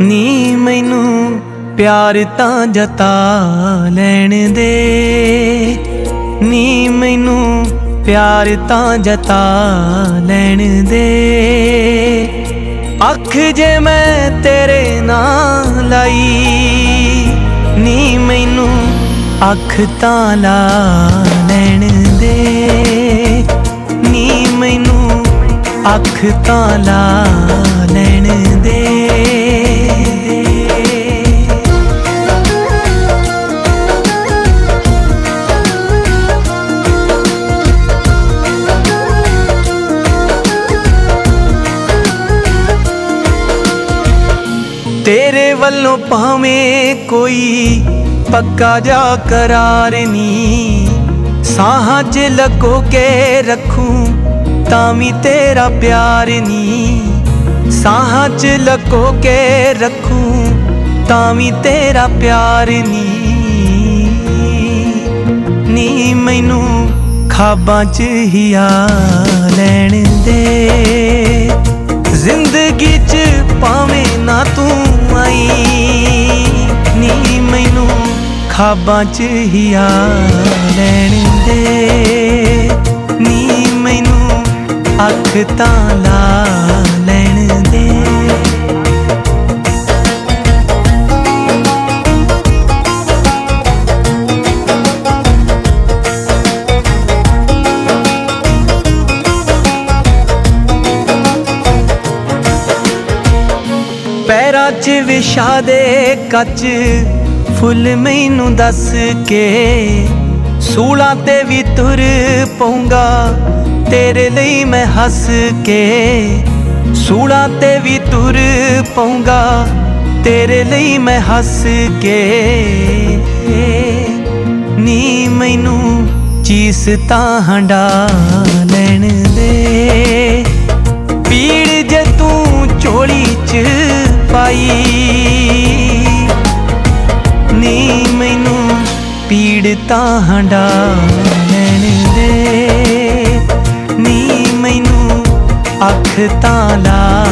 ਨੀ ਮੈਨੂੰ ਪਿਆਰ ਤਾਂ ਜਤਾ ਲੈਣ ਦੇ। ਨੀ ਮੈਨੂੰ ਪਿਆਰ ਤਾਂ ਜਤਾ ਲੈਣ ਦੇ। ਅੱਖ ਜੇ ਮੈਂ ਤੇਰੇ ਨਾਲ ਲਾਈ, ਨੀ ਮੈਨੂੰ ਅੱਖ ਤਾਂ ਲਾ ਲੈਣ ਦੇ। ਨੀ ਮੈਨੂੰ ਅੱਖ ਤਾਂ ਲਾ ਲੈਣ ਤੇਰੇ ਵੱਲੋਂ ਭਾਵੇਂ ਕੋਈ ਪੱਕਾ ਜਾ ਕਰਾਰ ਨੀ ਸਾਹਾਂ 'ਚ ਲਕੋ ਕੇ ਰੱਖੂੰ ਤਾਂ ਵੀ ਤੇਰਾ ਪਿਆਰ ਨੀ ਸਾਹਾਂ 'ਚ ਲਕੋ ਕੇ ਰੱਖੂੰ ਤਾਂ ਵੀ ਤੇਰਾ ਪਿਆਰ ਨੀ ਨੀ ਮੈਨੂੰ ਖਾਬਾਂ 'ਚ ਹੀ ਆ ਲੈਣ ਦੇ। ਖਾਬਾਂ 'ਚ ਹੀ ਆ ਲੈਣ ਦੇ। ਨੀ ਮੈਨੂੰ ਅੱਖ ਤਾਂ ਲਾ ਲੈਣ ਦੇ। ਪੈਰਾਂ 'ਚ ਵਿਛਾ ਦੇ ਕੱਚ ਫੁੱਲ ਮੈਨੂੰ ਦੱਸ ਕੇ ਸੂਲਾਂ ਤੇ ਵੀ ਤੁਰ ਪਊਂਗਾ। ਤੇਰੇ ਲਈ ਮੈਂ ਹੱਸ ਕੇ ਸੂਲਾਂ ਤੇ ਵੀ ਤੁਰ ਪਊਂਗਾ। ਤੇਰੇ ਲਈ ਮੈਂ ਹੱਸ ਕੇ ਨੀ ਮੈਨੂੰ ਚੀਸ ਤਾਂ ਹੰਡਾ ਲੈਣ ਦੇ। ਪੀੜ ਜੇ ਤੂੰ ਝੋਲੀ ਚ ਪਾਈ ਪੀੜ ਤਾਂ ਹੰਡਾ ਲੈਣ ਦੇ। ਨੀ ਮੈਨੂੰ ਅੱਖ ਤਾਂ ਲਾ